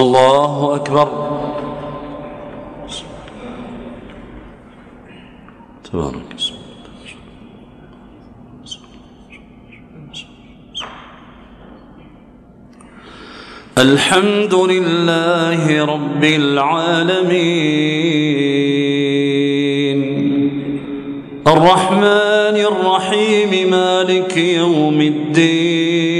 الله أكبر. تبارك الحمد لله رب العالمين. الرحمن الرحيم مالك يوم الدين.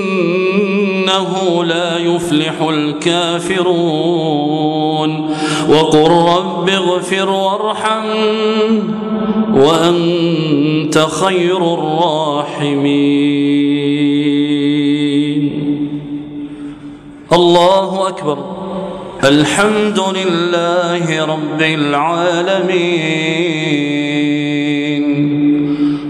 إنه لا يفلح الكافرون. وقل رب اغفر وارحم وأنت خير الراحمين. الله أكبر. الحمد لله رب العالمين.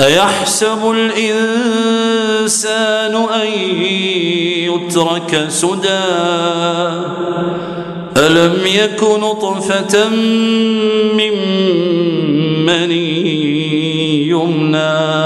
أيحسب الإنسان أن يترك سدى؟ ألم يك نطفة من مني يمنى؟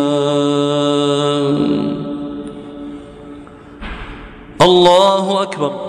الله أكبر.